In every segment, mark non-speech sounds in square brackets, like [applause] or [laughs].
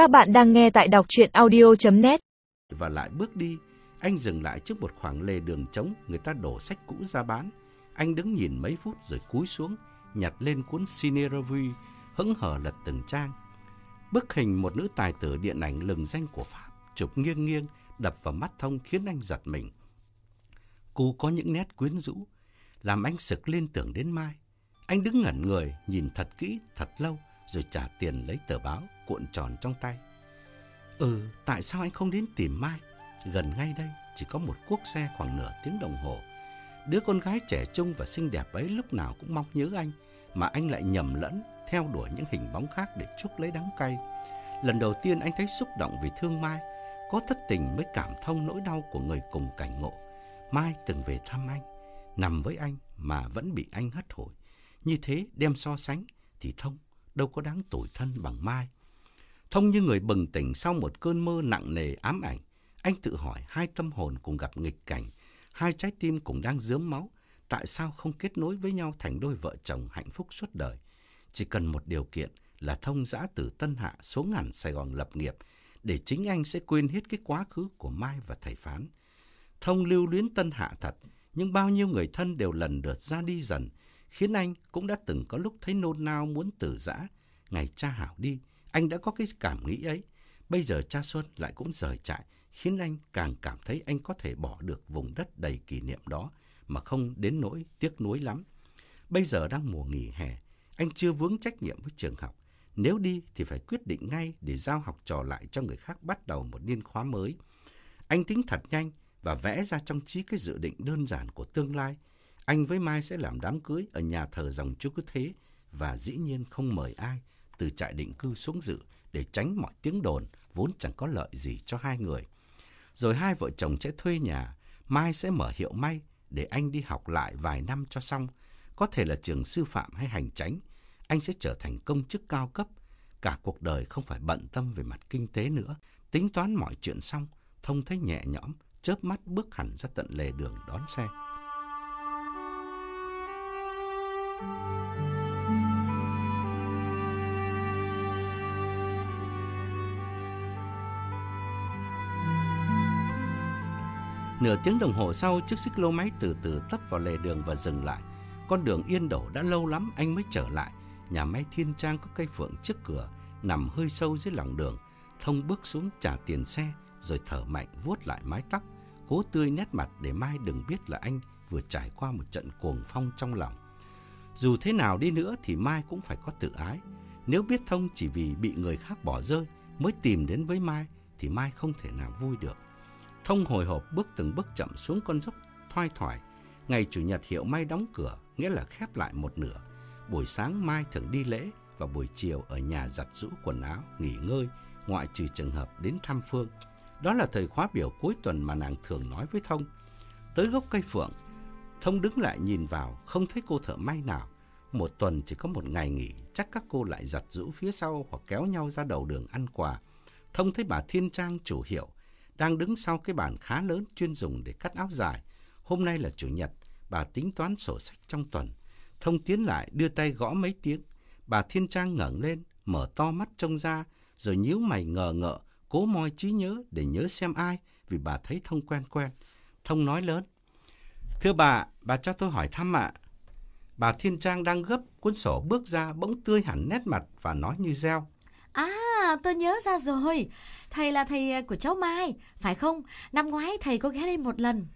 Các bạn đang nghe tại đọc chuyện audio.net Và lại bước đi, anh dừng lại trước một khoảng lề đường trống, người ta đổ sách cũ ra bán. Anh đứng nhìn mấy phút rồi cúi xuống, nhặt lên cuốn Cine Revue, hững hờ lật từng trang. Bức hình một nữ tài tử điện ảnh lừng danh của Pháp, chụp nghiêng nghiêng, đập vào mắt thông khiến anh giật mình. Cô có những nét quyến rũ, làm anh sực lên tưởng đến Mai. Anh đứng ngẩn người, nhìn thật kỹ, thật lâu, rồi trả tiền lấy tờ báo, cuộn tròn trong tay. Ừ, tại sao anh không đến tìm Mai? Gần ngay đây, chỉ có một cuốc xe khoảng nửa tiếng đồng hồ. Đứa con gái trẻ trung và xinh đẹp ấy lúc nào cũng mong nhớ anh, mà anh lại nhầm lẫn, theo đuổi những hình bóng khác để chuốc lấy đắng cay. Lần đầu tiên anh thấy xúc động vì thương Mai, có thất tình mới cảm thông nỗi đau của người cùng cảnh ngộ. Mai từng về thăm anh, nằm với anh mà vẫn bị anh hất hủi. Như thế đem so sánh thì Thông đâu có đáng tủi thân bằng Mai. Thông như người bừng tỉnh sau một cơn mơ nặng nề ám ảnh. Anh tự hỏi hai tâm hồn cùng gặp nghịch cảnh, hai trái tim cũng đang dướm máu. Tại sao không kết nối với nhau thành đôi vợ chồng hạnh phúc suốt đời? Chỉ cần một điều kiện là Thông giã từ Tân Hạ xuống ngàn Sài Gòn lập nghiệp, để chính anh sẽ quên hết cái quá khứ của Mai và thầy Phán. Thông lưu luyến Tân Hạ thật, nhưng bao nhiêu người thân đều lần lượt ra đi dần, khiến anh cũng đã từng có lúc thấy nôn nao muốn tử giã. Ngày cha Hảo đi, anh đã có cái cảm nghĩ ấy. Bây giờ cha Xuân lại cũng rời trại, khiến anh càng cảm thấy anh có thể bỏ được vùng đất đầy kỷ niệm đó mà không đến nỗi tiếc nuối lắm. Bây giờ đang mùa nghỉ hè, anh chưa vướng trách nhiệm với trường học. Nếu đi thì phải quyết định ngay để giao học trò lại cho người khác bắt đầu một niên khóa mới. Anh tính thật nhanh và vẽ ra trong trí cái dự định đơn giản của tương lai. Anh với Mai sẽ làm đám cưới ở nhà thờ dòng chú cứ thế và dĩ nhiên không mời ai từ trại định cư xuống dự để tránh mọi tiếng đồn vốn chẳng có lợi gì cho hai người. Rồi hai vợ chồng sẽ thuê nhà, Mai sẽ mở hiệu may để anh đi học lại vài năm cho xong, có thể là trường sư phạm hay hành tránh. Anh sẽ trở thành công chức cao cấp, cả cuộc đời không phải bận tâm về mặt kinh tế nữa. Tính toán mọi chuyện xong, Thông thấy nhẹ nhõm, chớp mắt bước hẳn ra tận lề đường đón xe. Nửa tiếng đồng hồ sau, chiếc xích lô máy từ từ tấp vào lề đường và dừng lại. Con đường yên đổ đã lâu lắm anh mới trở lại. Nhà máy Thiên Trang có cây phượng trước cửa, nằm hơi sâu dưới lòng đường. Thông bước xuống trả tiền xe, rồi thở mạnh vuốt lại mái tóc, cố tươi nét mặt để Mai đừng biết là anh vừa trải qua một trận cuồng phong trong lòng. Dù thế nào đi nữa thì Mai cũng phải có tự ái. Nếu biết Thông chỉ vì bị người khác bỏ rơi mới tìm đến với Mai thì Mai không thể nào vui được. Thông hồi hộp bước từng bước chậm xuống con dốc thoai thoải. Ngày Chủ nhật hiệu Mai đóng cửa, nghĩa là khép lại một nửa. Buổi sáng Mai thường đi lễ và buổi chiều ở nhà giặt rũ quần áo, nghỉ ngơi, ngoại trừ trường hợp đến thăm Phương. Đó là thời khóa biểu cuối tuần mà nàng thường nói với Thông. Tới gốc cây phượng, Thông đứng lại nhìn vào, không thấy cô thợ may nào. Một tuần chỉ có một ngày nghỉ, chắc các cô lại giặt rũ phía sau hoặc kéo nhau ra đầu đường ăn quà. Thông thấy bà Thiên Trang chủ hiệu, đang đứng sau cái bàn khá lớn chuyên dùng để cắt áo dài. Hôm nay là chủ nhật, bà tính toán sổ sách trong tuần. Thông tiến lại đưa tay gõ mấy tiếng. Bà Thiên Trang ngẩng lên, mở to mắt trông ra, rồi nhíu mày ngờ ngợ, cố moi trí nhớ để nhớ xem ai, vì bà thấy Thông quen quen. Thông nói lớn. Thưa bà, bà cho tôi hỏi thăm ạ. Bà Thiên Trang đang gấp cuốn sổ bước ra bỗng tươi hẳn nét mặt và nói như reo. À, tôi nhớ ra rồi. Thầy là thầy của cháu Mai, phải không? Năm ngoái thầy có ghé đây một lần.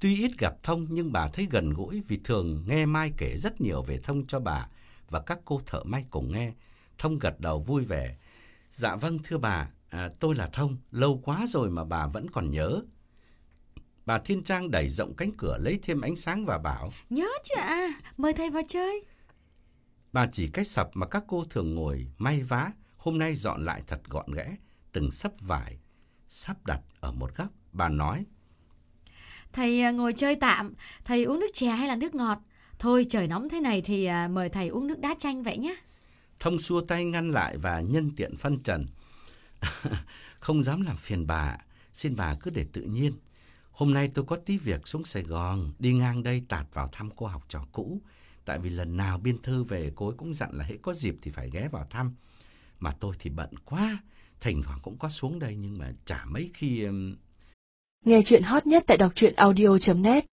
Tuy ít gặp Thông nhưng bà thấy gần gũi vì thường nghe Mai kể rất nhiều về Thông cho bà và các cô thợ may cùng nghe. Thông gật đầu vui vẻ. Dạ vâng thưa bà, à, tôi là Thông, lâu quá rồi mà bà vẫn còn nhớ. Bà Thiên Trang đẩy rộng cánh cửa lấy thêm ánh sáng và bảo. Nhớ chứ à, mời thầy vào chơi. Bà chỉ cách sập mà các cô thường ngồi may vá, hôm nay dọn lại thật gọn ghẽ, từng sấp vải, sắp đặt ở một góc. Bà nói. Thầy à, ngồi chơi tạm, thầy uống nước chè hay là nước ngọt? Thôi trời nóng thế này thì à, mời thầy uống nước đá chanh vậy nhé. Thông xua tay ngăn lại và nhân tiện phân trần. [laughs] Không dám làm phiền bà, xin bà cứ để tự nhiên. Hôm nay tôi có tí việc xuống Sài Gòn, đi ngang đây tạt vào thăm cô học trò cũ. Tại vì lần nào biên thư về cô ấy cũng dặn là hãy có dịp thì phải ghé vào thăm. Mà tôi thì bận quá, thỉnh thoảng cũng có xuống đây nhưng mà chả mấy khi... Nghe chuyện hot nhất tại đọc truyện audio.net